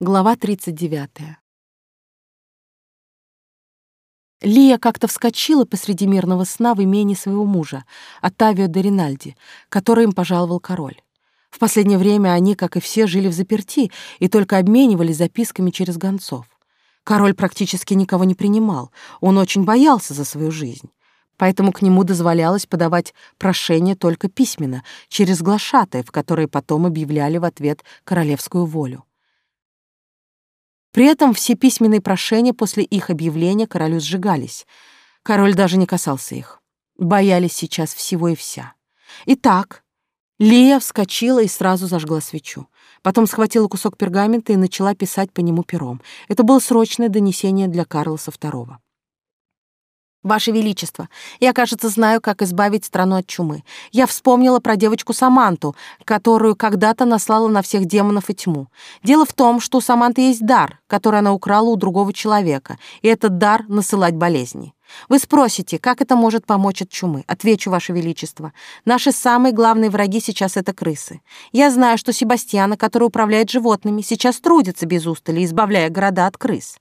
Глава 39. Лия как-то вскочила посреди мирного сна в имении своего мужа, Оттавио де Ринальди, который им пожаловал король. В последнее время они, как и все, жили в заперти и только обменивались записками через гонцов. Король практически никого не принимал, он очень боялся за свою жизнь. Поэтому к нему дозволялось подавать прошение только письменно, через глашатаев, которые потом объявляли в ответ королевскую волю. При этом все письменные прошения после их объявления королю сжигались. Король даже не касался их. Боялись сейчас всего и вся. Итак, Лия вскочила и сразу зажгла свечу. Потом схватила кусок пергамента и начала писать по нему пером. Это было срочное донесение для Карлоса II. Ваше Величество, я, кажется, знаю, как избавить страну от чумы. Я вспомнила про девочку Саманту, которую когда-то наслала на всех демонов и тьму. Дело в том, что у Саманты есть дар, который она украла у другого человека, и этот дар — насылать болезни. Вы спросите, как это может помочь от чумы? Отвечу, Ваше Величество. Наши самые главные враги сейчас — это крысы. Я знаю, что Себастьяна, который управляет животными, сейчас трудится без устали, избавляя города от крыс.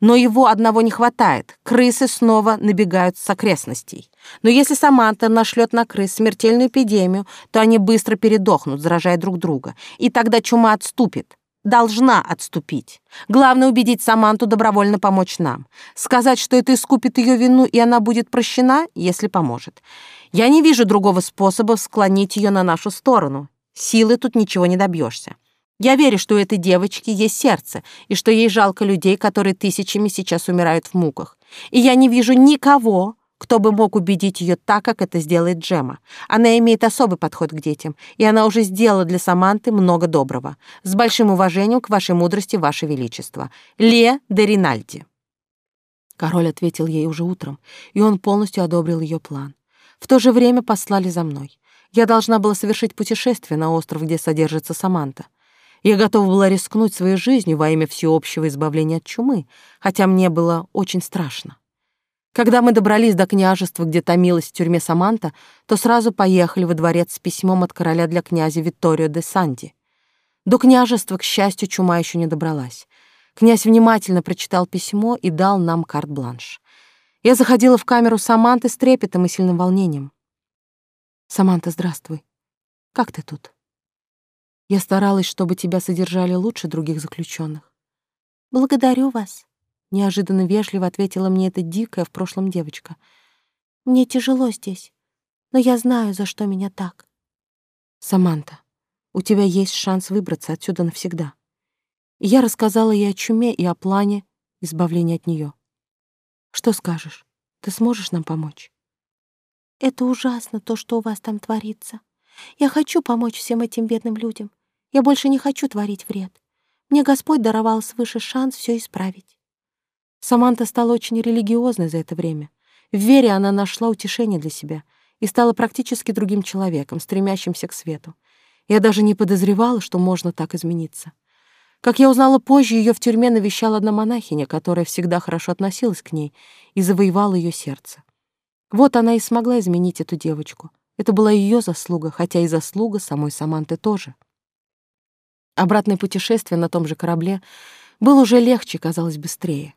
Но его одного не хватает. Крысы снова набегают с окрестностей. Но если Саманта нашлет на крыс смертельную эпидемию, то они быстро передохнут, заражая друг друга. И тогда чума отступит. Должна отступить. Главное убедить Саманту добровольно помочь нам. Сказать, что это искупит ее вину, и она будет прощена, если поможет. Я не вижу другого способа склонить ее на нашу сторону. Силы тут ничего не добьешься. Я верю, что у этой девочки есть сердце, и что ей жалко людей, которые тысячами сейчас умирают в муках. И я не вижу никого, кто бы мог убедить ее так, как это сделает Джема. Она имеет особый подход к детям, и она уже сделала для Саманты много доброго. С большим уважением к вашей мудрости, ваше величество. Ле де Ринальди. Король ответил ей уже утром, и он полностью одобрил ее план. В то же время послали за мной. Я должна была совершить путешествие на остров, где содержится Саманта. Я готова была рискнуть своей жизнью во имя всеобщего избавления от чумы, хотя мне было очень страшно. Когда мы добрались до княжества, где томилась в тюрьме Саманта, то сразу поехали во дворец с письмом от короля для князя Витторио де Санди. До княжества, к счастью, чума еще не добралась. Князь внимательно прочитал письмо и дал нам карт-бланш. Я заходила в камеру Саманты с трепетом и сильным волнением. «Саманта, здравствуй. Как ты тут?» Я старалась, чтобы тебя содержали лучше других заключенных. Благодарю вас, неожиданно вежливо ответила мне эта дикая в прошлом девочка. Мне тяжело здесь, но я знаю, за что меня так. Саманта, у тебя есть шанс выбраться отсюда навсегда. И я рассказала ей о чуме и о плане избавления от нее. Что скажешь? Ты сможешь нам помочь? Это ужасно, то, что у вас там творится. Я хочу помочь всем этим бедным людям. Я больше не хочу творить вред. Мне Господь даровал свыше шанс все исправить. Саманта стала очень религиозной за это время. В вере она нашла утешение для себя и стала практически другим человеком, стремящимся к свету. Я даже не подозревала, что можно так измениться. Как я узнала позже, ее в тюрьме навещала одна монахиня, которая всегда хорошо относилась к ней и завоевала ее сердце. Вот она и смогла изменить эту девочку. Это была ее заслуга, хотя и заслуга самой Саманты тоже. Обратное путешествие на том же корабле было уже легче, казалось, быстрее.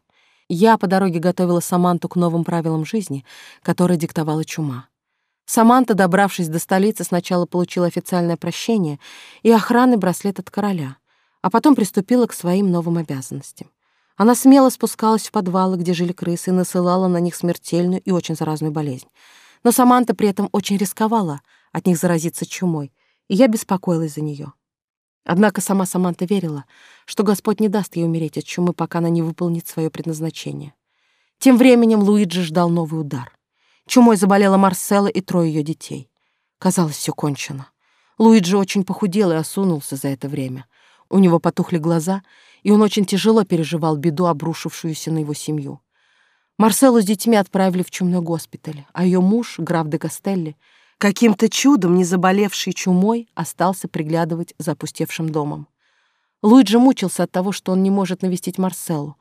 Я по дороге готовила Саманту к новым правилам жизни, которые диктовала чума. Саманта, добравшись до столицы, сначала получила официальное прощение и охранный браслет от короля, а потом приступила к своим новым обязанностям. Она смело спускалась в подвалы, где жили крысы, и насылала на них смертельную и очень заразную болезнь. Но Саманта при этом очень рисковала от них заразиться чумой, и я беспокоилась за нее. Однако сама Саманта верила, что Господь не даст ей умереть от чумы, пока она не выполнит свое предназначение. Тем временем Луиджи ждал новый удар. Чумой заболела Марсела и трое ее детей. Казалось, все кончено. Луиджи очень похудел и осунулся за это время. У него потухли глаза, и он очень тяжело переживал беду, обрушившуюся на его семью. Марселу с детьми отправили в чумной госпиталь, а ее муж, граф де Кастелли, Каким-то чудом, не заболевший чумой, остался приглядывать за опустевшим домом. Луиджи мучился от того, что он не может навестить Марселу.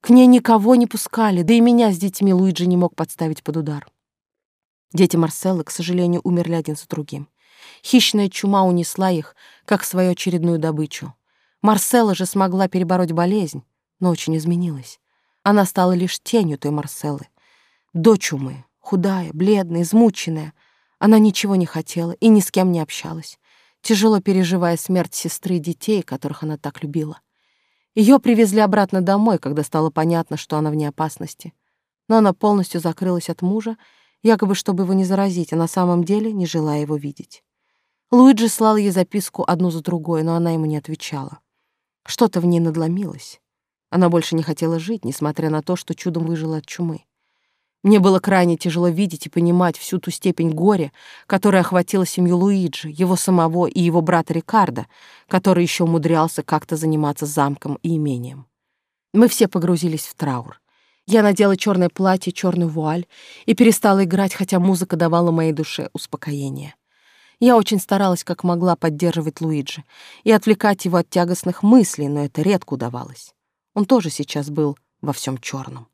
К ней никого не пускали, да и меня с детьми Луиджи не мог подставить под удар. Дети Марселы, к сожалению, умерли один за другим. Хищная чума унесла их, как свою очередную добычу. Марселла же смогла перебороть болезнь, но очень изменилась. Она стала лишь тенью той Марселлы. До чумы, худая, бледная, измученная. Она ничего не хотела и ни с кем не общалась, тяжело переживая смерть сестры и детей, которых она так любила. Ее привезли обратно домой, когда стало понятно, что она вне опасности. Но она полностью закрылась от мужа, якобы чтобы его не заразить, а на самом деле не желая его видеть. Луиджи слал ей записку одну за другой, но она ему не отвечала. Что-то в ней надломилось. Она больше не хотела жить, несмотря на то, что чудом выжила от чумы. Мне было крайне тяжело видеть и понимать всю ту степень горя, которая охватила семью Луиджи, его самого и его брата Рикардо, который еще умудрялся как-то заниматься замком и имением. Мы все погрузились в траур. Я надела черное платье, черную вуаль и перестала играть, хотя музыка давала моей душе успокоение. Я очень старалась, как могла, поддерживать Луиджи и отвлекать его от тягостных мыслей, но это редко удавалось. Он тоже сейчас был во всем черном.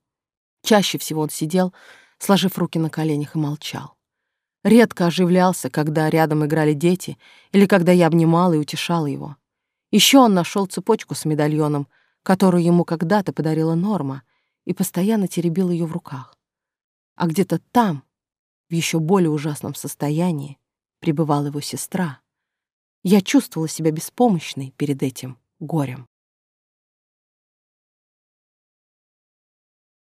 Чаще всего он сидел, сложив руки на коленях и молчал. Редко оживлялся, когда рядом играли дети или когда я обнимала и утешала его. Еще он нашел цепочку с медальоном, которую ему когда-то подарила Норма, и постоянно теребил ее в руках. А где-то там, в еще более ужасном состоянии, пребывала его сестра. Я чувствовала себя беспомощной перед этим горем.